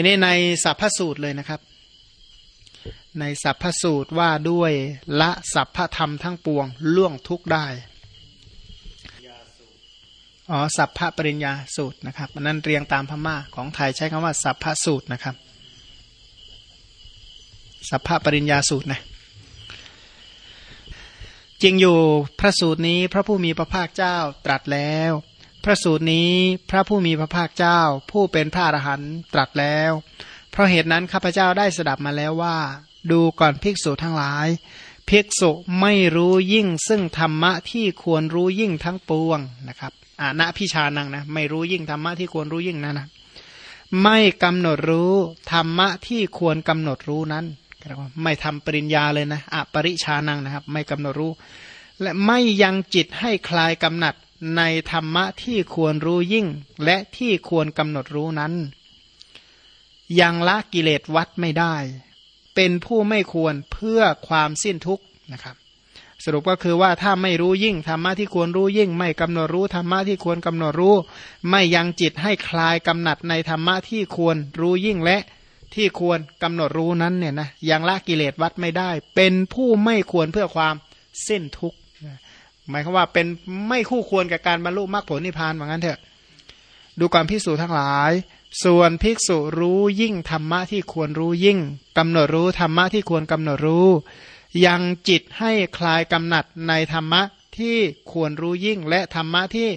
ทีนี้ในสัพพสูตรเลยนะครับ ในสัพพสูตรว่าด้วยละสัพพธรรมทั้งปวงล่วงทุกได้อ๋อสัพพปริญญาสูตรนะครับอันนั้นเรียงตามพม่าของไทยใช้คำว่าสัพพสูตรนะครับ สัพพปริญญาสูตรนะจริงอยู่พระสูตรนี้พระผู้มีพระภาคเจ้าตรัสแล้ว ระสูตรนี้พระผู้มีพระภาคเจ้า ผู้เป็นพระอรหันต์ตรัสแล้ว เพราะเหตุนั้นข้าพเจ้าได้สดับมาแล้วว่า ดูก่อนภิกษุทั้งหลาย ภิกษุไม่รู้ยิ่งซึ่งธรรมะที่ควรรู้ยิ่งทั้งปวงนะครับอาณพิชานังนะไม่รู้ยิ่งธรรมะที่ควรรู้ยิ่งนั้นนะไม่กำหนดรู้ธรรมะที่ควรกำหนดรู้นั้นไม่ทำปริญญาเลยนะอปริชานังนะครับ ไม่กำหนดรู้ และไม่ยังจิตให้คลายกำหนัด ในธรรมะที่ควรรู้ยิ่ง และที่ควรกำหนดรู้นั้น ยังละกิเลสวัดไม่ได้ เป็นผู้ไม่ควรเพื่อความสิ้นทุกข์นะครับ สรุปก็คือว่าถ้าไม่รู้ยิ่งธรรมะที่ควรรู้ยิ่ง ไม่กำหนดรู้ธรรมะที่ควรกำหนดรู้ ไม่ยังจิตให้คลายกำหนัดในธรรมะที่ควรรู้ยิ่งและที่ควรกำหนดรู้นั้นเนี่ยนะยังละกิเลสวัดไม่ได้ เป็นผู้ไม่ควรเพื่อความสิ้นทุกข์ หมายความว่าเป็นไม่คู่ควรกับการบรรลุมรรคผลนิพพานเหมือนกันเถอะ ดูความพิสูจทั้งหลาย ส่วนภิกษุรู้ยิ่งธรรมะที่ควรรู้ยิ่งกำหนดรู้ธรรมะที่ควรกำหนดรู้ ยังจิตให้คลายกำหนัดในธรรมะที่ควรรู้ยิ่ง และธรรมะที่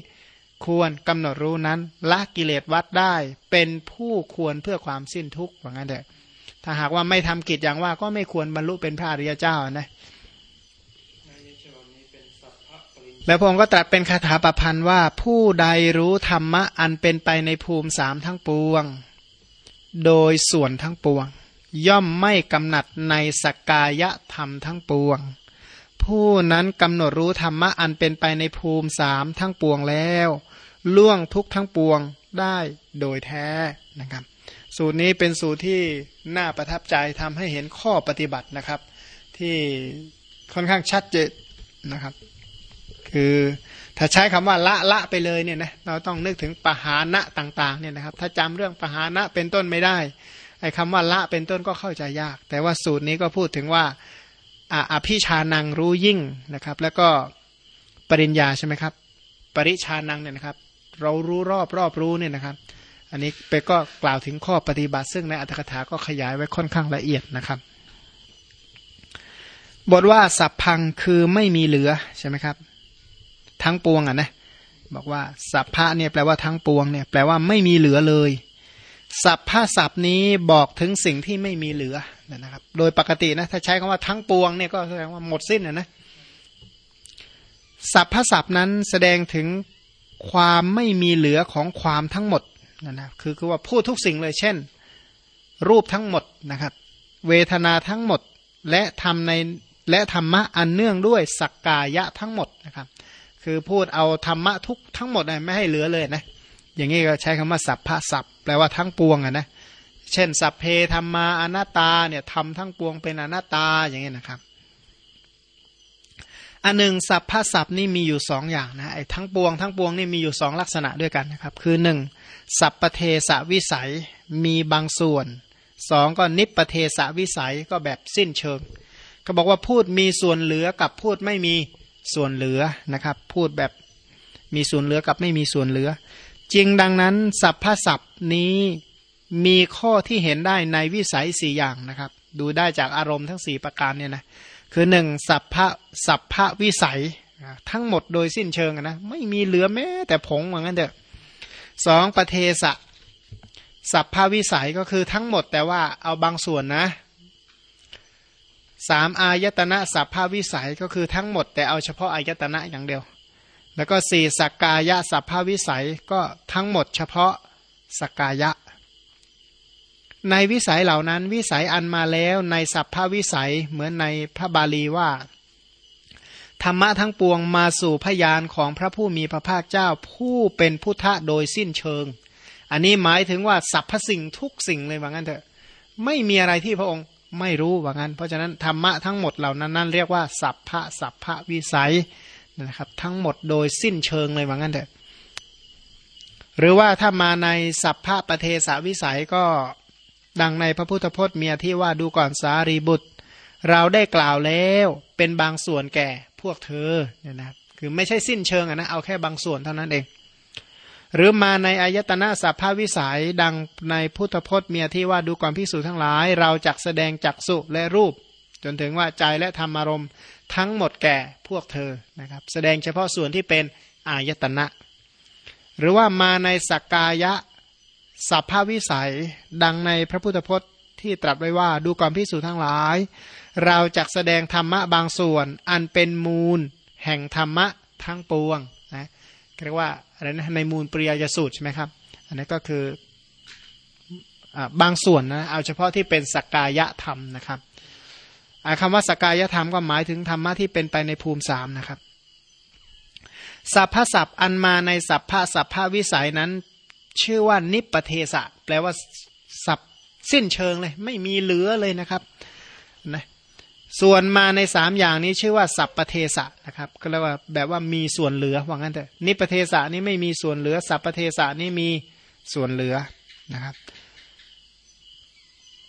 ควรกำหนดรู้นั้นละกิเลสวัดได้เป็นผู้ควรเพื่อความสิ้นทุกข์ว่างั้นเถอะถ้าหากว่าไม่ทำกิจอย่างว่าก็ไม่ควรบรรลุเป็นพระอริยเจ้านะ แล้วพระองค์ก็ตรัสเป็นคาถาประพันธ์ว่าผู้ใดรู้ธรรมะอันเป็นไปในภูมิสามทั้งปวง โดยส่วนทั้งปวง ย่อมไม่กำหนัดในสกกายธรรมทั้งปวง ผู้นั้นกำหนดรู้ธรรมะอันเป็นไปในภูมิสามทั้งปวงแล้ว ล่วงทุกทั้งปวงได้โดยแท้นะครับ สูตรนี้เป็นสูตรที่น่าประทับใจทำให้เห็นข้อปฏิบัตินะครับ ที่ค่อนข้างชัดเจนนะครับ คือถ้าใช้คำว่าละละไปเลยเนี่ยนะเราต้องนึกถึงปหานะต่างๆเนี่ยนะครับ ถ้าจำเรื่องปหานะเป็นต้นไม่ได้ไอ้คำว่าละเป็นต้นก็เข้าใจยาก แต่ว่าสูตรนี้ก็พูดถึงว่าอภิชานังรู้ยิ่งนะครับ แล้วก็ปริญญาใช่ไหมครับ ปริชานังเนี่ยนะครับ เรารู้รอบรอบรู้เนี่ยนะครับ อันนี้ไปก็กล่าวถึงข้อปฏิบัติ ซึ่งในอัตถกถาก็ขยายไว้ค่อนข้างละเอียดนะครับ บทว่าสัพพังคือไม่มีเหลือใช่ไหมครับ ทั้งปวงอะนะบอกว่าสัพพะเนี่ยแปลว่าทั้งปวงเนี่ยแปลว่าไม่มีเหลือเลย สัพพะสัพนี้บอกถึงสิ่งที่ไม่มีเหลือนะครับ โดยปกตินะถ้าใช้คำว่าทั้งปวงเนี่ยก็แสดงว่าหมดสิ้นนะนะสัพพะสัพนั้นแสดงถึงความไม่มีเหลือของความทั้งหมดนะนะคือคือว่าพูดทุกสิ่งเลยเช่น รูปทั้งหมดนะครับ เวทนาทั้งหมดและทำในและธรรมะอันเนื่องด้วยสักกายะทั้งหมดนะครับ คือพูดเอาธรรมะทุกทั้งหมดไม่ให้เหลือเลยนะอย่างนี้ก็ใช้คำว่าสัพพะสัพแปลว่าทั้งปวงอะนะเช่น สัพเพธรรมาอนัตตาเนี่ยทำทั้งปวงเป็นอนัตตาอย่างนี้นะครับอันหนึ่งสัพพะสัพนี่มีอยู่สองอย่างนะไอ้ทั้งปวงทั้งปวงนี่มีอยู่สองลักษณะด้วยกันนะครับ คือหนึ่งสัพปเทสวิสัยมีบางส่วนสองก็นิปเทสวิสัยก็แบบสิ้นเชิงเขาบอกว่าพูดมีส่วนเหลือกับพูดไม่มี ส่วนเหลือนะครับ พูดแบบมีส่วนเหลือกับไม่มีส่วนเหลือ จริงดังนั้นสัพพะสัพนี้มีข้อที่เห็นได้ในวิสัยสี่อย่างนะครับ ดูได้จากอารมณ์ทั้งสี่ประการเนี่ยนะคือหนึ่งสัพพะสัพพะวิสัยทั้งหมดโดยสิ้นเชิงนะไม่มีเหลือแม้แต่ผงเหมือนกันเถอะสองประเทศะสัพพะวิสัยก็คือทั้งหมดแต่ว่าเอาบางส่วนนะ สามอายตนะสัพพะวิสัยก็คือทั้งหมดแต่เอาเฉพาะอายตนะอย่างเดียว แล้วก็สี่สักกายะสัพพะวิสัยก็ทั้งหมดเฉพาะสักกายะ ในวิสัยเหล่านั้นวิสัยอันมาแล้วในสัพพวิสัยเหมือนในพระบาลีว่า ธรรมะทั้งปวงมาสู่พยานของพระผู้มีพระภาคเจ้าผู้เป็นพุทธะโดยสิ้นเชิง อันนี้หมายถึงว่าสรรพสิ่งทุกสิ่งเลยว่างั้นเถอะ ไม่มีอะไรที่พระองค์ ไม่รู้ว่างั้น เพราะฉะนั้นธรรมะทั้งหมดเหล่านั้นนั่นเรียกว่าสัพพะสัพพะวิสัยนะครับ ทั้งหมดโดยสิ้นเชิงเลยว่างั้นเถอะหรือว่าถ้ามาในสัพพะประเทศวิสัยก็ดังในพระพุทธพจน์มีอธิว่าดูก่อนสารีบุตร เราได้กล่าวแล้วเป็นบางส่วนแก่พวกเธอเนี่ยนะครับคือไม่ใช่สิ้นเชิงอะนะเอาแค่บางส่วนเท่านั้นเอง หรือมาในอายตนะสัพพวิสัยดังในพุทธพจน์มีที่ว่าดูก่อนพิสูจทั้งหลาย เราจักแสดงจักสุและรูป จนถึงว่าใจและธรรมารมณ์ทั้งหมดแก่พวกเธอนะครับ แสดงเฉพาะส่วนที่เป็นอายตนะ หรือว่ามาในสักกายะสัพพวิสัย ดังในพระพุทธพจน์ที่ตรัสไว้ว่าดูก่อนพิสูจทั้งหลาย เราจักแสดงธรรมะบางส่วนอันเป็นมูล แห่งธรรมะทั้งปวง เรียกว่าอะไรนะในมูลปริยยสูตรใช่ไหมครับ อันนี้ก็คือบางส่วนนะเอาเฉพาะที่เป็นสักกายธรรมนะครับคำว่าสักกายธรรมก็หมายถึงธรรมะที่เป็นไปในภูมิสามนะครับสัพพสัพอันมาในสัพพะสัพพะวิสัยนั้น ชื่อว่านิปปเทสะแปลว่าสับสิ้นเชิงเลย ไม่มีเหลือเลยนะครับนะ ส่วนมาในสามอย่างนี้ชื่อว่าสัปปเทสะนะครับก็เรียกว่าแบบว่ามีส่วนเหลือว่างั้นเถอะนิปปเทสะนี้ไม่มีส่วนเหลือ สัปปเทสะนี้มีส่วนเหลือนะครับ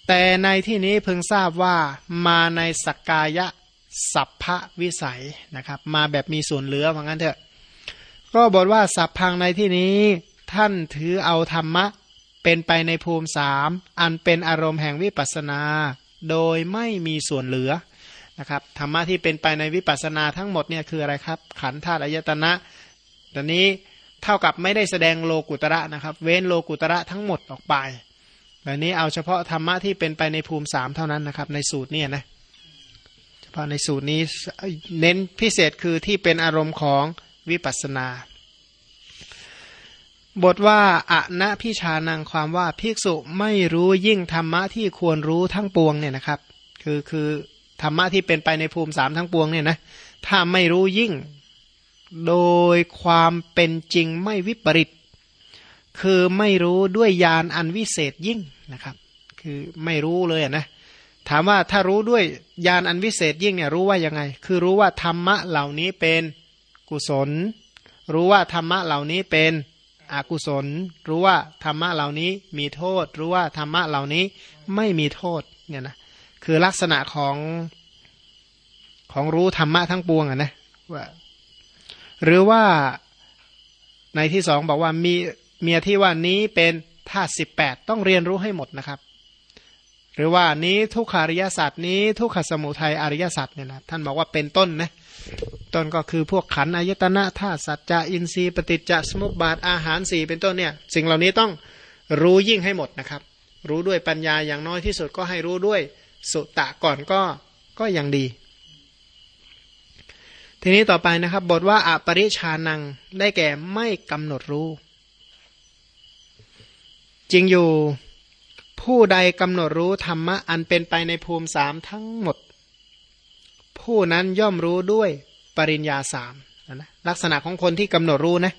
แต่ในที่นี้เพิ่งทราบว่ามาในสกกายะสัพพวิสัยนะครับ มาแบบมีส่วนเหลือว่างั้นเถอะก็บอกว่าสัพพังในที่นี้ท่านถือเอาธรรมะเป็นไปในภูมิสามอันเป็นอารมณ์แห่งวิปัสนา โดยไม่มีส่วนเหลือ นะครับธรรมะที่เป็นไปในวิปัสสนาทั้งหมดเนี่ยคืออะไรครับ ขันธ์ธาตุอายตนะตอนนี้เท่ากับไม่ได้แสดงโลกุตระนะครับ เว้นโลกุตระทั้งหมดออกไปแบบนี้เอาเฉพาะธรรมะที่เป็นไปในภูมิสามเท่านั้นนะครับ ในสูตรเนี่ยนะเฉพาะในสูตรนี้เน้นพิเศษคือที่เป็นอารมณ์ของวิปัสนา บทว่าอะนะพิชานังความว่าภิกษุไม่รู้ยิ่งธรรมะที่ควรรู้ทั้งปวงเนี่ยนะครับ คือคือ ธรรมะที่เป็นไปในภูมิสามทั้งปวงเนี่ยนะถ้าไม่รู้ยิ่ง โดยความเป็นจริงไม่วิปริต คือไม่รู้ด้วยญาณอันวิเศษยิ่งนะครับ คือไม่รู้เลยนะถามว่าถ้ารู้ด้วยญาณอันวิเศษยิ่งเนี่ยรู้ว่ายังไง คือรู้ว่าธรรมะเหล่านี้เป็นกุศล รู้ว่าธรรมะเหล่านี้เป็นอกุศล รู้ว่าธรรมะเหล่านี้มีโทษ รู้ว่าธรรมะเหล่านี้ไม่มีโทษเนี่ยนะ คือลักษณะของของรู้ธรรมะทั้งปวงอะนะว่าหรือว่าในที่สองบอกว่ามีเมียที่ว่านี้เป็นธาตุสิบแปดต้องเรียนรู้ให้หมดนะครับ หรือว่านี้ทุกขาริยศาสตร์นี้ ทุกขสมุทัยอริยศาสตร์เนี่ยนะท่านบอกว่าเป็นต้นนะต้นก็คือพวกขันอายตนะธาตุสัจจะอินทรีย์ปฏิจจสมุปบาทอาหารสี่เป็นต้นเนี่ยสิ่งเหล่านี้ต้องรู้ยิ่งให้หมดนะครับ รู้ด้วยปัญญาอย่างน้อยที่สุดก็ให้รู้ด้วย สุตะก่อนก็ก็ยังดี ทีนี้ต่อไปนะครับ บทว่าอปริชานังได้แก่ไม่กำหนดรู้ จริงอยู่ผู้ใดกำหนดรู้ธรรมะอันเป็นไปในภูมิสามทั้งหมด ผู้นั้นย่อมรู้ด้วยปริญญาสามนะลักษณะของคนที่กำหนดรู้นะ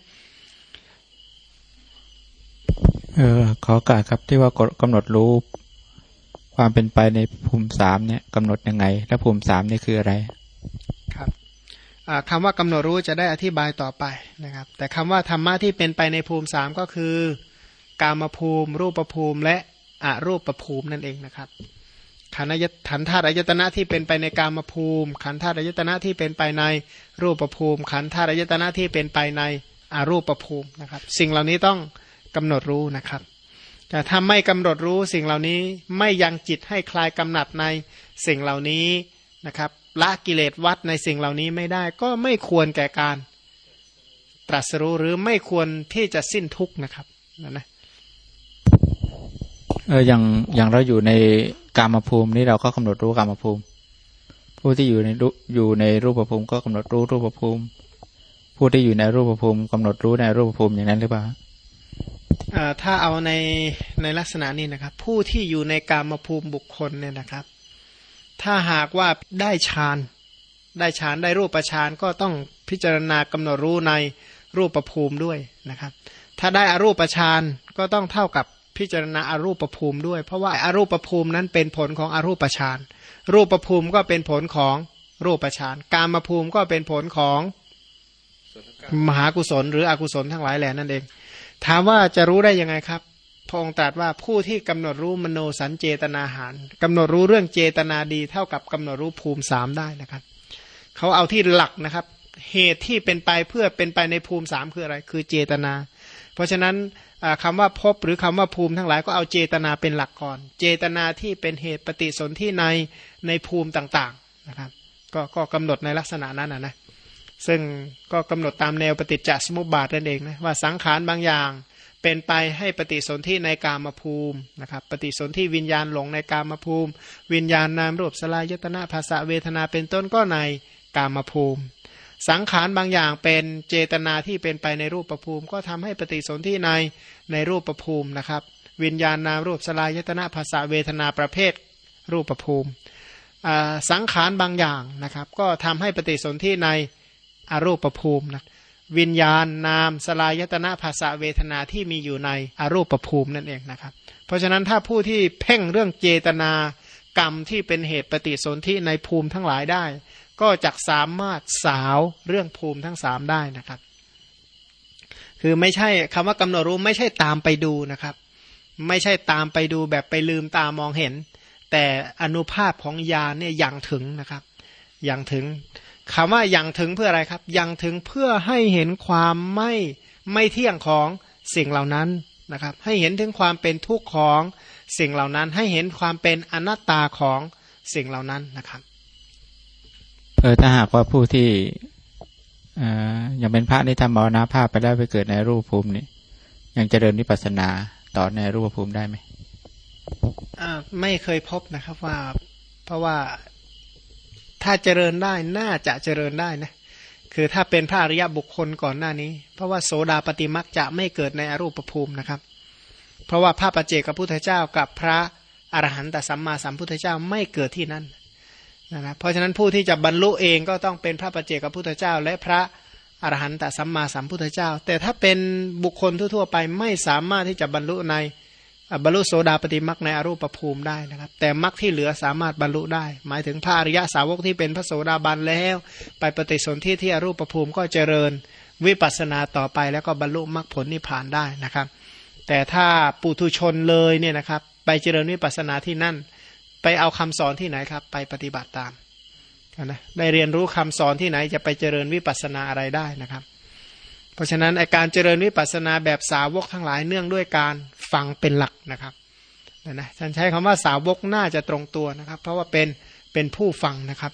เออขอการครับที่ว่ากำหนดรู้ ความเป็นไปในภูมิสามเนี่ยกำหนดยังไง และภูมิสามนี่คืออะไรครับคำว่ากำหนดรู้จะได้อธิบายต่อไปนะครับ แต่คำว่าธรรมะที่เป็นไปในภูมิสามก็คือ กามภูมิ รูปภูมิ และอรูปภูมินั่นเองนะครับขันธ์ขันธาตุอายตนะที่เป็นไปในกามภูมิ ขันธาตุอายตนะที่เป็นไปในรูปภูมิ ขันธาตุอายตนะที่เป็นไปในอรูปภูมินะครับ สิ่งเหล่านี้ต้องกำหนดรู้นะครับ แต่ถ้าไม่กำหนดรู้สิ่งเหล่านี้ไม่ยังจิตให้คลายกำหนัดในสิ่งเหล่านี้นะครับละกิเลสวัดในสิ่งเหล่านี้ไม่ได้ก็ไม่ควรแก่การตรัสรู้หรือไม่ควรที่จะสิ้นทุกนะครับนะนนะเอออย่างอย่างเราอยู่ในกามภูมินี่เราก็กำหนดรู้กามภูมิ ผู้ที่อยู่ในอยู่ในรูปภูมิก็กำหนดรู้รูปภูมิ ผู้ที่อยู่ในรูปภูมิกำหนดรู้ในรูปภูมิอย่างนั้นหรือเปล่า ถ้าเอาในในลักษณะนี้นะครับ ผู้ที่อยู่ในการมภูมิบุคคลเนี่ยนะครับ ถ้าหากว่าได้ฌานได้ฌานได้รูปฌานก็ต้องพิจารณากำหนดรู้ในรูปภูมิด้วยนะครับ ถ้าได้อรูปฌานก็ต้องเท่ากับพิจารณาอารูปภูมิด้วย เพราะว่าอารูปภูมินั้นเป็นผลของอรูปฌานรูปภูมิก็เป็นผลของรูปฌานการมภูมิก็เป็นผลของมหากุศลหรืออกุศลทั้งหลายแหล่นั่นเอง ถามว่าจะรู้ได้ยังไงครับ พระองค์ตรัสว่าผู้ที่กำหนดรู้มโนสัญเจตนาหารกำหนดรู้เรื่องเจตนาดี เท่ากับกำหนดรู้ภูมิสามได้นะครับเขาเอาที่หลักนะครับ เหตุที่เป็นไปเพื่อเป็นไปในภูมิสามคืออะไร คือเจตนา เพราะฉะนั้นคำว่าพบหรือคำว่าภูมิทั้งหลายก็เอาเจตนาเป็นหลักก่อน เจตนาที่เป็นเหตุปฏิสนธิในในภูมิต่างๆนะครับ ก็ก็กำหนดในลักษณะนั้นนะนะ ซึ่งก็กำหนดตามแนวปฏิจจสมุปบาทนั่นเองนะว่าสังขารบางอย่างเป็นไปให้ปฏิสนธิในกามภูมินะครับปฏิสนธิวิญญาณหลงในกามภูมิ วิญญาณนามรูปสลายยตนาภาษาเวทนาเป็นต้นก็ในกามภูมิ สังขารบางอย่างเป็นเจตนาที่เป็นไปในรูปประภูมิ ก็ทำให้ปฏิสนธิในในรูปประภูมินะครับ วิญญาณนามรูปสลายยตนาภาษาเวทนาประเภทรูปประภูมิ สังขารบางอย่างนะครับ ก็ทำให้ปฏิสนธิใน อรูปภูมินะวิญญาณนามสลายตนะภาษาเวทนาที่มีอยู่ในอรูปภูมินั่นเองนะครับ เพราะฉะนั้นถ้าผู้ที่เพ่งเรื่องเจตนากรรมที่เป็นเหตุปฏิสนธิในภูมิทั้งหลายได้ ก็จะสามารถสาวเรื่องภูมิทั้งสามได้นะครับ คือไม่ใช่คำว่ากำหนดรู้ไม่ใช่ตามไปดูนะครับ ไม่ใช่ตามไปดูแบบไปลืมตามองเห็น แต่อนุภาพของญาเนี่ยยังถึงนะครับยังถึง คำว่ายังถึงเพื่ออะไรครับ ยังถึงเพื่อให้เห็นความไม่ไม่เที่ยงของสิ่งเหล่านั้นนะครับ ให้เห็นถึงความเป็นทุกข์ของสิ่งเหล่านั้น ให้เห็นความเป็นอนัตตาของสิ่งเหล่านั้นนะครับเออถ้าหากว่าผู้ที่ยังเป็นพระที่ทำมรณภาพไปแล้วไปเกิดในรูปภูมินี่ยังจเจริญวิปัสสนาต่อในรูปภูมิได้ไหมไม่เคยพบนะครับว่า เพราะว่า ถ้าเจริญได้น่าจะเจริญได้นะคือถ้าเป็นพระอริยบุคคลก่อนหน้านี้ เพราะว่าโสดาปฏิมักจะไม่เกิดในอรูปภูมินะครับ เพราะว่าพระปัจเจกพุทธเจ้ากับพระอรหันตสัมมาสัมพุทธเจ้าไม่เกิดที่นั่นนะครับเพราะฉะนั้นผู้ที่จะบรรลุเองก็ต้องเป็นพระปัจเจกพุทธเจ้า และพระอรหันตสัมมาสัมพุทธเจ้า แต่ถ้าเป็นบุคคลทั่วๆไปไม่สามารถที่จะบรรลุใน บรรลุโสดาปฏิมักในอรูปภูมิได้นะครับ แต่มักที่เหลือสามารถบรรลุได้ หมายถึงพระอริยสาวกที่เป็นพระโสดาบันแล้ว ไปปฏิสนธิที่อรูปภูมิก็เจริญวิปัสสนาต่อไปแล้วก็บรรลุมรรคผลนิพพานได้นะครับ แต่ถ้าปุถุชนเลยเนี่ยนะครับ ไปเจริญวิปัสสนาที่นั่น ไปเอาคำสอนที่ไหนครับ ไปปฏิบัติตามนะได้เรียนรู้คำสอนที่ไหนจะไปเจริญวิปัสสนาอะไรได้นะครับ เพราะฉะนั้นอาการเจริญวิปัสสนาแบบสาวกทั้งหลายเนื่องด้วยการฟังเป็นหลักนะครับนะท่านใช้คำว่าสาวกน่าจะตรงตัวนะครับ เพราะว่าเป็นเป็นผู้ฟังนะครับ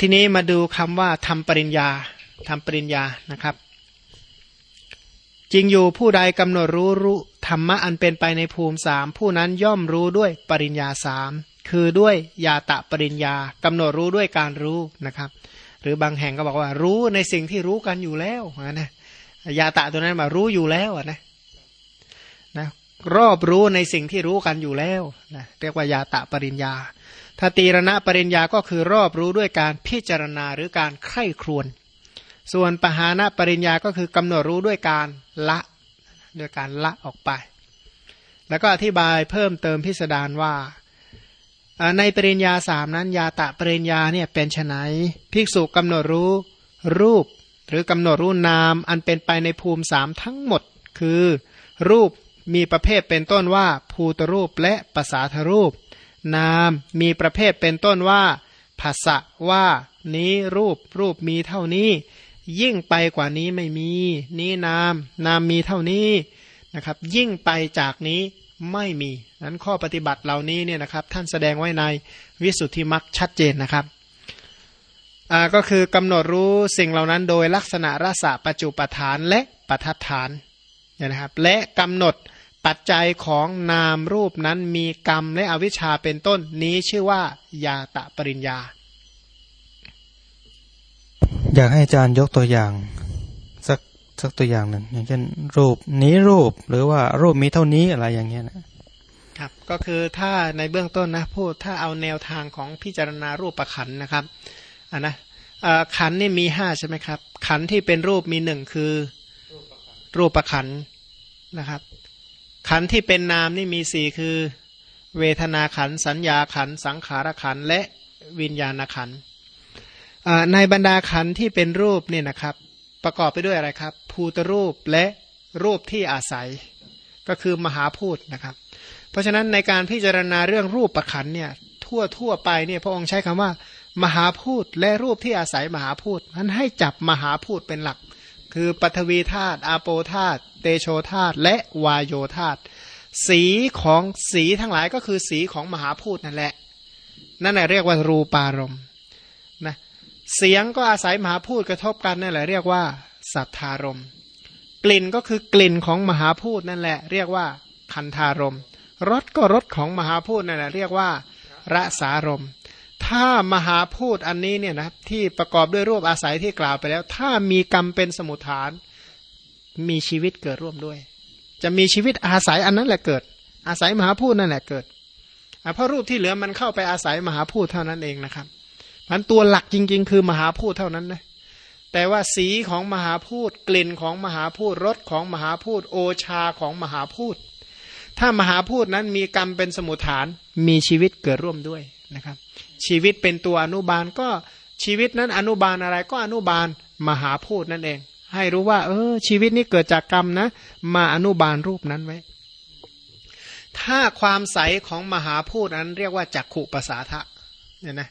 ทีนี้มาดูคำว่าทำปริญญาทำปริญญานะครับ จริงอยู่ผู้ใดกำหนดรู้รู้ธรรมะอันเป็นไปในภูมิสามผู้นั้นย่อมรู้ด้วยปริญญาสามคือด้วยยาตะปริญญากำหนดรู้ด้วยการรู้นะครับ หรือบางแห่งก็บอกว่า รู้ในสิ่งที่รู้กันอยู่แล้วนะยาตะตัวนั้นมารู้อยู่แล้วนะนะรอบรู้ในสิ่งที่รู้กันอยู่แล้วนะเรียกว่ายาตะปริญญาถ้าตีรณะปริญญาก็คือรอบรู้ด้วยการพิจารณาหรือการไข้ครวน ส่วนปหานะปริญญาก็คือกำหนดรู้ด้วยการละด้วยการละออกไป แล้วก็อธิบายเพิ่มเติมพิสดารว่า ในปริญญาสามนั้นยาตะปริญญาเนี่ยเป็นไนภิกษุกำหนดรู้รูป หรือกำหนดรู้นามอันเป็นไปในภูมิสามทั้งหมด คือ รูปมีประเภทเป็นต้นว่า ภูตรูปและภาษาทรูป นามมีประเภทเป็นต้นว่าภาษะว่านี้รูปรูปมีเท่านี้ ยิ่งไปกว่านี้ไม่มี นี้นาม นามมีเท่านี้นะครับ ยิ่งไปจากนี้ ไม่มีนั้นข้อปฏิบัติเหล่านี้เนี่ยนะครับ ท่านแสดงไว้ในวิสุทธิมรรคชัดเจนนะครับอ่าก็คือกำหนดรู้สิ่งเหล่านั้นโดยลักษณะรสะปัจจุปฐานและปัฏฐานเนี่ยนะครับ และกำหนดปัจจัยของนามรูปนั้นมีกรรมและอวิชชาเป็นต้นนี้ชื่อว่ายาตะปริญญา อยากให้อาจารย์ยกตัวอย่าง สักตัวอย่างหนึ่งอย่างเช่น รูปนี้รูปหรือว่ารูปมีเท่านี้อะไรอย่างเงี้ยนะครับก็คือถ้าในเบื้องต้นนะพูดถ้าเอาแนวทางของพิจารณารูปประขันนะครับอ่านะขันนี่มีห้าใช่ไหมครับ ขันที่เป็นรูปมีหนึ่งคือรูปประขันนะครับ ขันที่เป็นนามนี่มีสี่คือ เวทนาขันสัญญาขันสังขารขันและวิญญาณขันในบรรดาขันที่เป็นรูปเนี่ยนะครับ ประกอบไปด้วยอะไรครับ ภูตรูปและรูปที่อาศัย ก็คือมหาพูดนะครับ เพราะฉะนั้นในการพิจารณาเรื่องรูปประขันเนี่ยทั่วทั่วไปเนี่ยพระองค์ใช้คำว่า มหาพูดและรูปที่อาศัยมหาพูดนั้นให้จับมหาพูดเป็นหลัก คือปฐวีธาตุอาโปธาตุเตโชธาตุและวายโยธาตุสีของสีทั้งหลายก็คือสีของมหาพูดนั่นแหละ นั่นแหละเรียกว่ารูปารมณ์ เสียงก็อาศัยมหาพูดกระทบกันนั่นแหละเรียกว่าสัทธารม กลิ่นก็คือกลิ่นของมหาพูดนั่นแหละ เรียกว่าคันธารมรสก็รสของมหาพูดนั่นแหละเรียกว่าระสารม ถ้ามหาพูดอันนี้เนี่ยนะที่ประกอบด้วยรูปอาศัยที่กล่าวไปแล้ว ถ้ามีกรรมเป็นสมุทฐาน มีชีวิตเกิดร่วมด้วย จะมีชีวิตอาศัยอันนั้นแหละเกิด อาศัยมหาพูดนั่นแหละเกิดเพราะรูปที่เหลือมันเข้าไปอาศัยมหาพูดเท่านั้นเองนะครับ มันตัวหลักจริง ๆ คือมหาพูดเท่านั้นนะแต่ว่าสีของมหาพูดกลิ่นของมหาพูดรสของมหาพูดโอชาของมหาพูดถ้ามหาพูดนั้นมีกรรมเป็นสมุทฐานมีชีวิตเกิดร่วมด้วยนะครับ ชีวิตเป็นตัวอนุบาลก็ชีวิตนั้นอนุบาลอะไรก็อนุบาลมหาพูดนั่นเอง ให้รู้ว่า เออ ชีวิตนี้เกิดจากกรรมนะ มาอนุบาลรูปนั้นไว้ ถ้าความใสของมหาพูดนั้นเรียกว่าจักขุปสาทะเนี่ยนะ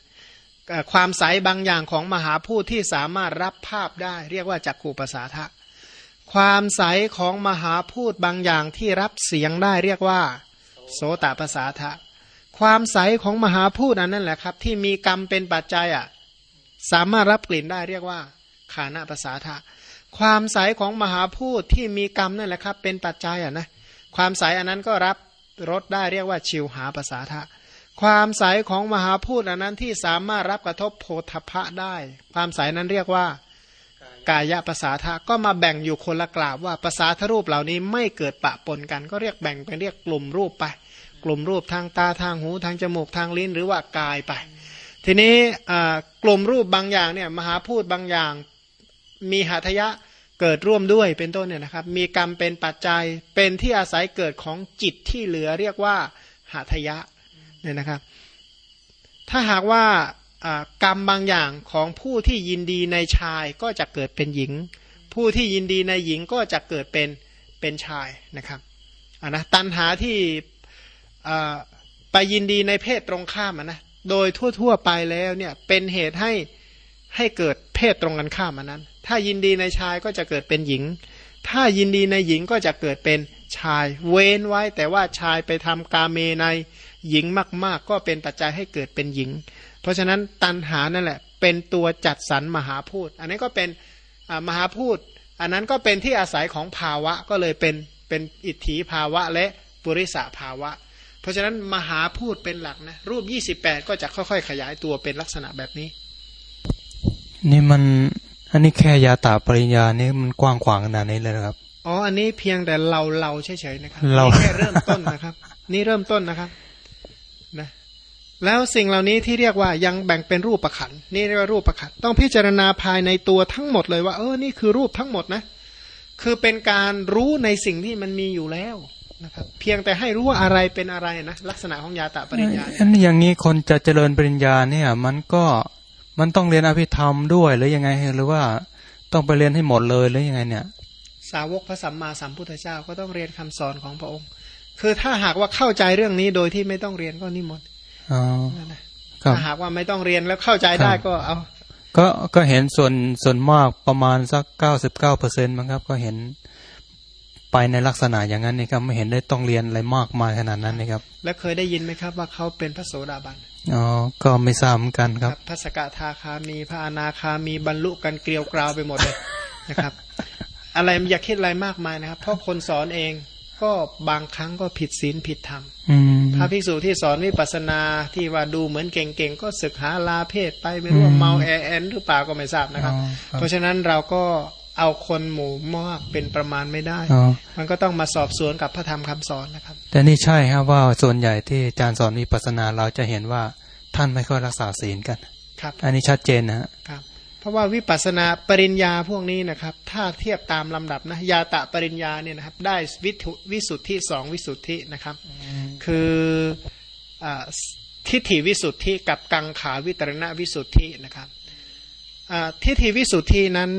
ความใสบางอย่างของมหาพูดที่สามารถรับภาพได้ เรียกว่าจักขู่ภาษาทะความใสของมหาพูดบางอย่างที่รับเสียงได้เรียกว่า โสตภาษาทะความใสของมหาพูดอันนั้นแหละครับ ที่มีกรรมเป็นปัจจัยอะสามารถรับกลิ่นได้เรียกว่าขานะภาษาทะความใสของมหาพูดที่มีกรรมนั่นแหละครับ เป็นปัจจัยอะนะความใสอันนั้นก็รับรสได้เรียกว่าชิวหาภาษาทะ ความใสของมหาพูดอันนั้นที่สามารถรับกระทบโพธพะได้ ความใสนั้นเรียกว่า กายะภาษาทะก็มาแบ่งอยู่คนละกราบว่าภาษาทรูปเหล่านี้ไม่เกิดปะปนกัน ก็เรียกแบ่งเป็นเรียกกลุ่มรูปไป กลุ่มรูปทางตาทางหูทางจมูกทางลิ้นหรือว่ากายไป ทีนี้กลุ่มรูปบางอย่างเนี่ยมหาพูดบางอย่างมีหัตยะเกิดร่วมด้วยเป็นต้นเนี่ยนะครับ มีกรรมเป็นปัจจัยเป็นที่อาศัยเกิดของจิตที่เหลือเรียกว่าหัตยะ เนี่ยนะครับ ถ้าหากว่ากรรมบางอย่างของผู้ที่ยินดีในชายก็จะเกิดเป็นหญิง ผู้ที่ยินดีในหญิงก็จะเกิดเป็นเป็นชายนะครับอ่านะตันหาที่ไปยินดีในเพศตรงข้ามนะโดยทั่วๆไปแล้วเนี่ยเป็นเหตุให้ให้เกิดเพศตรงกันข้ามนั้น ถ้ายินดีในชายก็จะเกิดเป็นหญิง ถ้ายินดีในหญิงก็จะเกิดเป็นชาย เว้นไว้แต่ว่าชายไปทำกาเมใน หญิงมาก ๆ ก็เป็นปัจจัยให้เกิดเป็นหญิง เพราะฉะนั้นตันหานั่นแหละ เป็นตัวจัดสรรมหาพูด อันนี้ก็เป็นมหาพูด อันนั้นก็เป็นที่อาศัยของภาวะก็เลยเป็นเป็นอิทธิภาวะและปุริสาภาวะ เพราะฉะนั้นมหาพูดเป็นหลักนะรูป 28 ก็จะค่อย ๆ ขยายตัวเป็นลักษณะแบบนี้ นี่มันอันนี้แค่ยาตาปริญญานี่มันกว้างขวางขนาดนี้เลยนะครับอ๋อ อันนี้เพียงแต่เราเราเฉยๆนะครับเราแค่เริ่มต้นนะครับ นี่เริ่มต้นนะครับนะ แล้วสิ่งเหล่านี้ที่เรียกว่ายังแบ่งเป็นรูปประขันนี่เรียกว่ารูปประขันต้องพิจารณาภายในตัวทั้งหมดเลยว่า เออนี่คือรูปทั้งหมดนะ คือเป็นการรู้ในสิ่งที่มันมีอยู่แล้วนะครับ เพียงแต่ให้รู้ว่าอะไรเป็นอะไรนะลักษณะของยาตะปริญญาอันอย่างนี้คนจะเจริญปริญญาเนี่ย มันก็มันต้องเรียนอภิธรรมด้วยหรือยังไงหรือว่าต้องไปเรียนให้หมดเลยหรือยังไงเนี่ย สาวกพระสัมมาสัมพุทธเจ้าก็ต้องเรียนคำสอนของพระองค์ คือถ้าหากว่าเข้าใจเรื่องนี้โดยที่ไม่ต้องเรียนก็นิมนต์ ถ้าหากว่าไม่ต้องเรียนแล้วเข้าใจได้ก็เอา ก็ก็เห็นส่วนส่วนมากประมาณสักเก้าสิบเก้าเปอร์เซ็นต์มั้งครับ ก็เห็นไปในลักษณะอย่างนั้นนี่ครับไม่เห็นได้ต้องเรียนอะไรมากมายขนาดนั้นนะครับ แล้วเคยได้ยินไหมครับว่าเขาเป็นพระโสดาบันอ๋อก็ไม่ทราบเหมือนกันครับพระสกทาคามีพระอนาคามีบรรลุกันเกลียวกราวไปหมดเลยนะครับ อะไรอย่าคิดอะไรมากมายนะครับเพราะคนสอนเอง ก็บางครั้งก็ผิดศีลผิดธรรมพระภิกษุที่สอนวิปัสนาที่ว่าดูเหมือนเก่งๆ ก็ศึกหาลาเพศไปไม่รู้ว่าเมาแอแอนหรือเปล่าก็ไม่ทราบนะครับ เพราะฉะนั้นเราก็เอาคนหมู่มากเป็นประมาณไม่ได้ มันก็ต้องมาสอบสวนกับพระธรรมคำสอนนะครับ แต่นี่ใช่ครับว่าส่วนใหญ่ที่อาจารย์สอนวิปัสนาเราจะเห็นว่าท่านไม่ค่อยรักษาศีลกัน ครับ อันนี้ชัดเจนนะครับ เพราะว่าวิปัสนาปริญญาพวกนี้นะครับ ถ้าเทียบตามลำดับนะยาตะปริญญาเนี่ยนะครับ ได้วิวิสุทธิสองวิสุทธินะครับ คือทิฏฐิวิสุทธิกับกังขาวิตรณวิสุทธินะครับทิฏฐิวิสุทธินั้น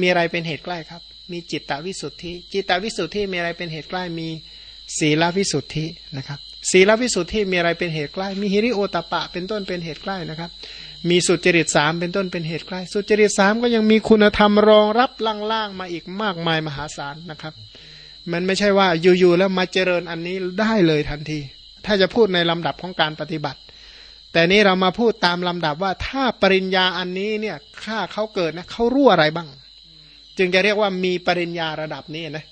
มีอะไรเป็นเหตุใกล้ครับ มีจิตตวิสุทธิ จิตตวิสุทธิมีอะไรเป็นเหตุใกล้มีศีลวิสุทธินะครับศีลวิสุทธิมีอะไรเป็นเหตุใกล้ มีฮิริโอตปะ เป็นต้นเป็นเหตุใกล้นะครับ มีสุจริตสามเป็นต้นเป็นเหตุใกล้ สุจริตสามก็ยังมีคุณธรรมรองรับล่างๆมาอีกมากมายมหาศาลนะครับ มันไม่ใช่ว่าอยู่ๆแล้วมาเจริญอันนี้ได้เลยทันที ถ้าจะพูดในลำดับของการปฏิบัติ แต่นี้เรามาพูดตามลำดับว่าถ้าปริญญาอันนี้เนี่ยถ้าเขาเกิดนะเขารู้อะไรบ้าง จึงจะเรียกว่ามีปริญญาระดับนี้นะ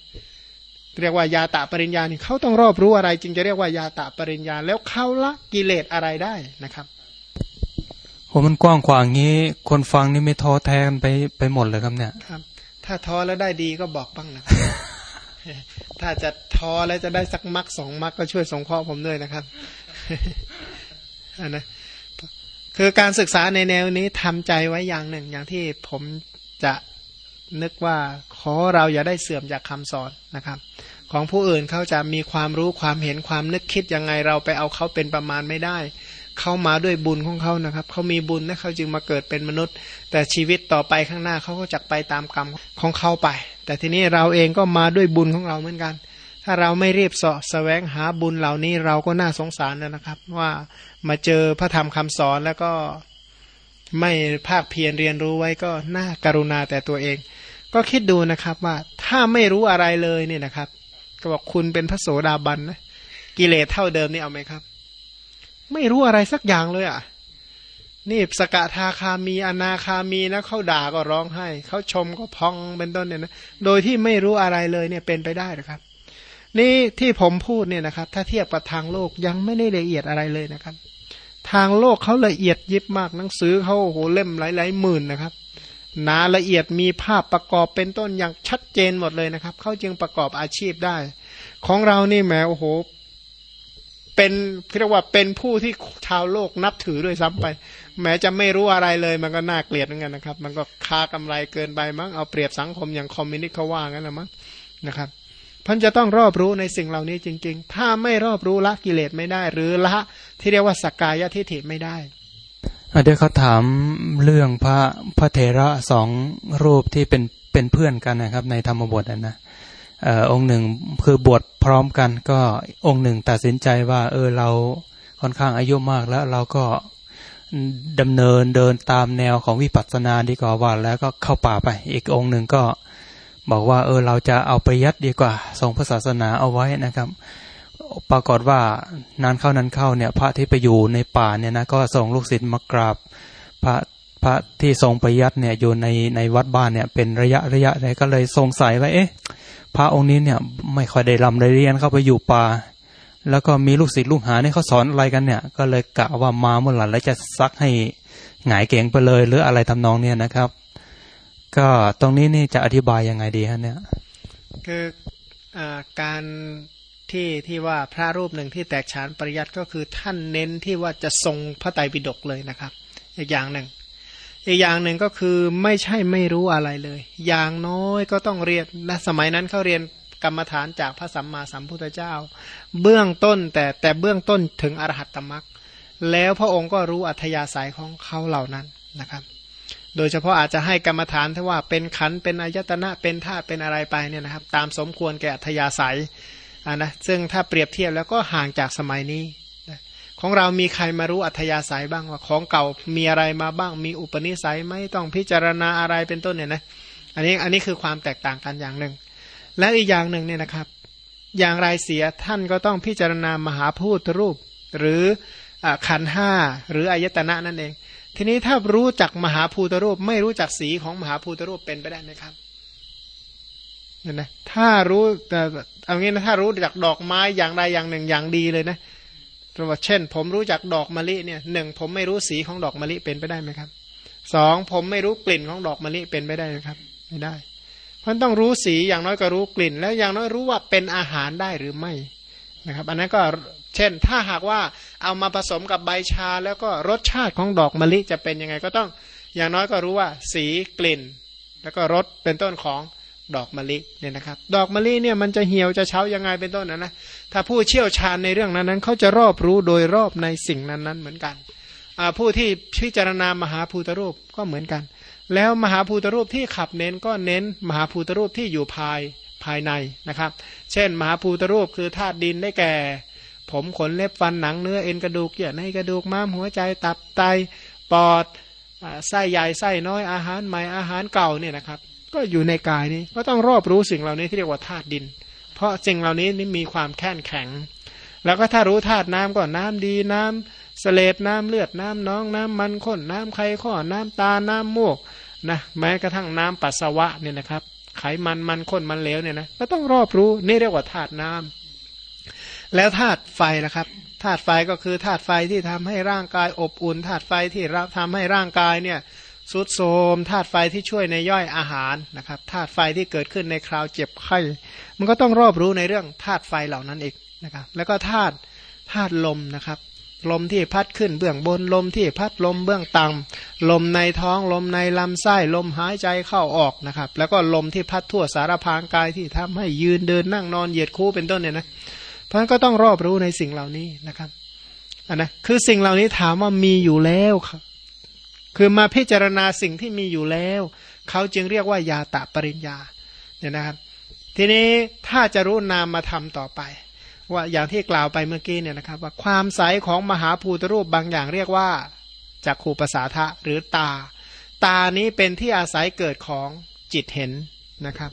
เรียกว่ายาตะปริญญานี่เขาต้องรอบรู้อะไร จึงจะเรียกว่ายาตะปริญญา แล้วเขาละกิเลสอะไรได้นะครับ โหมันกว้างขวางงี้ คนฟังนี่ไม่ท้อแท้กันไปไปหมดเลยครับเนี่ยครับ ถ้าท้อแล้วได้ดีก็บอกบ้างนะครับถ้าจะท้อแล้วจะได้สักมักสองมักก็ช่วยสงเคราะห์ผมด้วยนะครับอันนะคือการศึกษาในแนวนี้ทำใจไว้อย่างหนึ่ง อย่างที่ผมจะนึกว่าขอเราอย่าได้เสื่อมจากคำสอนนะครับ ของผู้อื่นเขาจะมีความรู้ความเห็นความนึกคิดยังไงเราไปเอาเขาเป็นประมาณไม่ได้ เข้ามาด้วยบุญของเขานะครับเขามีบุญนะเขาจึงมาเกิดเป็นมนุษย์ แต่ชีวิตต่อไปข้างหน้าเขาก็จะไปตามกรรมของเขาไป แต่ทีนี้เราเองก็มาด้วยบุญของเราเหมือนกัน ถ้าเราไม่รีบเสาะแสวงหาบุญเหล่านี้เราก็น่าสงสารนะครับ ว่ามาเจอพระธรรมคำสอนแล้วก็ไม่ภาคเพียรเรียนรู้ไว้ก็น่าการุณาแต่ตัวเอง ก็คิดดูนะครับว่าถ้าไม่รู้อะไรเลยเนี่ยนะครับ ก็บอกคุณเป็นพระโสดาบันนะกิเลสเท่าเดิมนี่เอาไหมครับ ไม่รู้อะไรสักอย่างเลยอะนี่สกทาคามีอนาคามีนะเขาด่าก็ร้องไห้เขาชมก็พองเป็นต้นเนี่ยนะโดยที่ไม่รู้อะไรเลยเนี่ยเป็นไปได้หรือครับ นี่ที่ผมพูดเนี่ยนะครับ ถ้าเทียบกับทางโลกยังไม่ได้ละเอียดอะไรเลยนะครับ ทางโลกเขาละเอียดยิบมากหนังสือเขาโอ้โหเล่มหลายๆหมื่นนะครับหนาละเอียดมีภาพประกอบเป็นต้นอย่างชัดเจนหมดเลยนะครับเขาจึงประกอบอาชีพได้ ของเรานี่แหมโอ้โห เป็นเรียกว่าเป็นผู้ที่ชาวโลกนับถือด้วยซ้ำไป แม้จะไม่รู้อะไรเลยมันก็น่าเกลียดเหมือนกันนะครับ มันก็ค่ากำไรเกินไปมั้งเอาเปรียบสังคมอย่างคอมมิวนิสต์เขาว่างั้นละมั้งนะครับพันจะต้องรอบรู้ในสิ่งเหล่านี้จริง ๆ ถ้าไม่รอบรู้ละกิเลสไม่ได้ หรือละที่เรียกว่าสกกายทิฏฐิไม่ได้เดี๋ยวเขาถามเรื่องพระพระเถระสองรูปที่เป็นเป็นเพื่อนกันนะครับ ในธรรมบทนะ อองค์หนึ่งคือบวชพร้อมกัน ก็องค์หนึ่งตัดสินใจว่า เออเราค่อนข้างอายุมากแล้วเราก็ดำเนินเดินตามแนวของวิปัสสนาดีกว่าว่าแล้วก็เข้าป่าไป อีกองค์หนึ่งก็บอกว่า เออเราจะเอาประยัดดีกว่าทรงพระศาสนาเอาไว้นะครับ ปรากฏว่านานเข้านานเข้าเนี่ย พระที่ไปอยู่ในป่าเนี่ยนะก็ส่งลูกศิษย์มากราบพระพระที่ทรงประยัดเนี่ยอยู่ในในวัดบ้านเนี่ยเป็นระยะระยะเลยก็เลยสงสัยว่าเอ๊ะ พระองค์นี้เนี่ยไม่ค่อยได้รำได้เรียนเข้าไปอยู่ป่า แล้วก็มีลูกศิษย์ลูกหาเนี่ยเขาสอนอะไรกันเนี่ย ก็เลยกะว่ามาเมื่อไหร่แล้วจะซักให้หงายเก่งไปเลยหรืออะไรทำนองเนี่ยนะครับ ก็ตรงนี้นี่จะอธิบายยังไงดีฮะเนี่ย คืออการที่ที่ว่าพระรูปหนึ่งที่แตกฉานปริยัติก็คือท่านเน้นที่ว่าจะทรงพระไตรปิฎกเลยนะครับ อีกอย่างหนึ่ง อีกอย่างหนึ่งก็คือไม่ใช่ไม่รู้อะไรเลย อย่างน้อยก็ต้องเรียนและสมัยนั้นเขาเรียนกรรมฐานจากพระสัมมาสัมพุทธเจ้า เบื้องต้นแต่แต่เบื้องต้นถึงอรหัตตมรักแล้วพระองค์ก็รู้อัธยาศัยของเขาเหล่านั้นนะครับ โดยเฉพาะอาจจะให้กรรมฐานที่ว่าเป็นขันเป็นอายตนะเป็นธาตุเป็นอะไรไปเนี่ยนะครับ ตามสมควรแก่อัธยาศัยอ่านะซึ่งถ้าเปรียบเทียบแล้วก็ห่างจากสมัยนี้ ของเรามีใครมารู้อัธยาศัยบ้างว่าของเก่ามีอะไรมาบ้าง มีอุปนิสัยไหมต้องพิจารณาอะไรเป็นต้นเนี่ยนะอันนี้อันนี้คือความแตกต่างกันอย่างหนึ่ง และอีกอย่างหนึ่งเนี่ยนะครับ อย่างไรเสียท่านก็ต้องพิจารณามหาพูดรูป หรือขันห้าหรืออายตนะนั่นเอง ทีนี้ถ้ารู้จักมหาภูตรูป ไม่รู้จักสีของมหาภูตรูปเป็นไปได้ไหมครับเนี่ยนะถ้ารู้แต่เอางี้นะถ้ารู้จักดอกไม้อย่างใดอย่างหนึ่งอย่างดีเลยนะ เราะว่าเช่น ผมรู้จักดอกมะลิเนี่ยหนึ่งผมไม่รู้สีของดอกมะลิเป็นไปได้ไหมครับสองผมไม่รู้กลิ่นของดอกมะลิเป็นไปได้ไหมครับ ไม่ได้ เพราะต้องรู้สีอย่างน้อยก็รู้กลิ่น แล้วอย่างน้อยรู้ว่าเป็นอาหารได้หรือไม่นะครับ อันนั้นก็เช่น ถ้าหากว่าเอามาผสมกับใบชา แล้วก็รสชาติของดอกมะลิจะเป็นยังไงก็ต้องอย่างน้อยก็รู้ว่า สีกลิ่น แล้วก็รสเป็นต้นของ ดอกมะลิเนี่ยนะครับ ดอกมะลิเนี่ยมันจะเหี่ยวจะเช้ายังไงเป็นต้นนะนะถ้าผู้เชี่ยวชาญในเรื่องนั้นนั้นเขาจะรอบรู้โดยรอบในสิ่งนั้นนั้นเหมือนกันผู้ที่พิจารณามหาภูตรูปก็เหมือนกัน แล้วมหาภูตรูปที่ขับเน้นก็เน้นมหาภูตรูปที่อยู่ภายภายในนะครับ เช่น มหาภูตรูปคือธาตุดินได้แก่ ผมขนเล็บฟันหนังเนื้อเอ็นกระดูกเยื่อในกระดูกม้ามหัวใจตับไตปอดไส้ใหญ่ไส้น้อยอาหารใหม่อาหารเก่าเนี่ยนะครับ ก็อยู่ในกายนี้ ก็ต้องรอบรู้สิ่งเหล่านี้ที่เรียกว่าธาตุดิน เพราะสิ่งเหล่านี้นี่มีความแข็งแข็ง แล้วก็ถ้ารู้ธาตุน้ำก็น้ำดีน้ำสเลดน้ำเลือดน้ำน้องน้ำมันข้นน้ำไข่ข้อน้ำตาน้ำมูกนะแม้กระทั่งน้ำปัสสาวะเนี่ยนะครับ ไขมันมันข้นมันเหลวเนี่ยนะก็ต้องรอบรู้นี่เรียกว่าธาตุน้ำแล้วธาตุไฟล่ะครับธาตุไฟก็คือธาตุไฟที่ทำให้ร่างกายอบอุ่นธาตุไฟที่รับทำให้ร่างกายเนี่ย สุดโทมธาตุไฟที่ช่วยในย่อยอาหารนะครับธาตุไฟที่เกิดขึ้นในคราวเจ็บไข้ มันก็ต้องรอบรู้ในเรื่องธาตุไฟเหล่านั้นเองนะครับแล้วก็ธาตุธาตุลมนะครับ ลมที่พัดขึ้นเบื้องบนลมที่พัดลมเบื้องต่ำลมในท้องลมในลำไส้ลมหายใจเข้าออกนะครับ แล้วก็ลมที่พัดทั่วสารพางกายที่ทำให้ยืนเดินนั่งนอนเหยียดคู่เป็นต้นเนี่ยนะเพราะฉะนั้นก็ต้องรอบรู้ในสิ่งเหล่านี้นะครับอันนะคือสิ่งเหล่านี้ถามว่ามีอยู่แล้วครับ คือมาพิจารณาสิ่งที่มีอยู่แล้ว เขาจึงเรียกว่ายาตะปริญญาเนี่ยนะครับ ทีนี้ถ้าจะรู้นามมาทำต่อไป ว่าอย่างที่กล่าวไปเมื่อกี้เนี่ยนะครับ ว่าความใสของมหาภูตรูปบางอย่างเรียกว่าจักขูปสาทะหรือตา ตานี้เป็นที่อาศัยเกิดของจิตเห็นนะครับ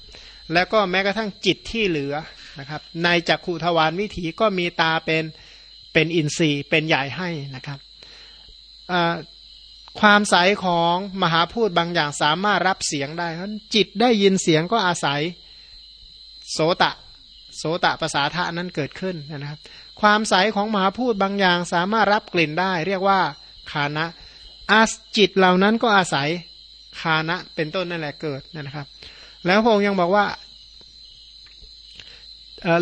แล้วก็แม้กระทั่งจิตที่เหลือนะครับในจักขูทวารวิถีก็มีตาเป็นเป็นอินทรีย์เป็นใหญ่ให้นะครับ ความใสของมหาพูดบางอย่างสามารถรับเสียงได้เพราะจิตได้ยินเสียงก็อาศัยโสตะ โสตะภาษาทะนั้นเกิดขึ้นนะครับ ความใสของมหาพูดบางอย่างสามารถรับกลิ่นได้ เรียกว่าคานะอาจิตเหล่านั้นก็อาศัยคานะเป็นต้นนั่นแหละเกิดนะครับ แล้วพระองค์ยังบอกว่า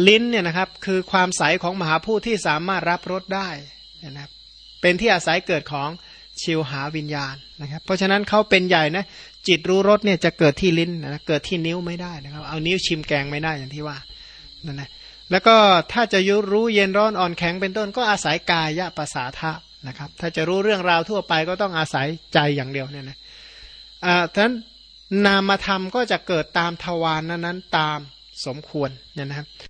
ลิ้นเนี่ยนะครับคือความใสของมหาพูดที่สามารถรับรสได้นะครับเป็นที่อาศัยเกิดของ ชิวหาวิญญาณนะครับ เพราะฉะนั้นเขาเป็นใหญ่นะจิตรู้รสเนี่ยจะเกิดที่ลิ้นนะเกิดที่นิ้วไม่ได้นะครับ เอานิ้วชิมแกงไม่ได้อย่างที่ว่านั่นนะแล้วก็ถ้าจะยุรู้เย็นร้อนอ่อนแข็งเป็นต้นก็อาศัยกายะภาษาทะนะครับ ถ้าจะรู้เรื่องราวทั่วไปก็ต้องอาศัยใจอย่างเดียวเนี่ยนะอ่าท่านนามธรรมก็จะเกิดตามทวารนนั้นๆตามสมควรเนี่ยนะครับ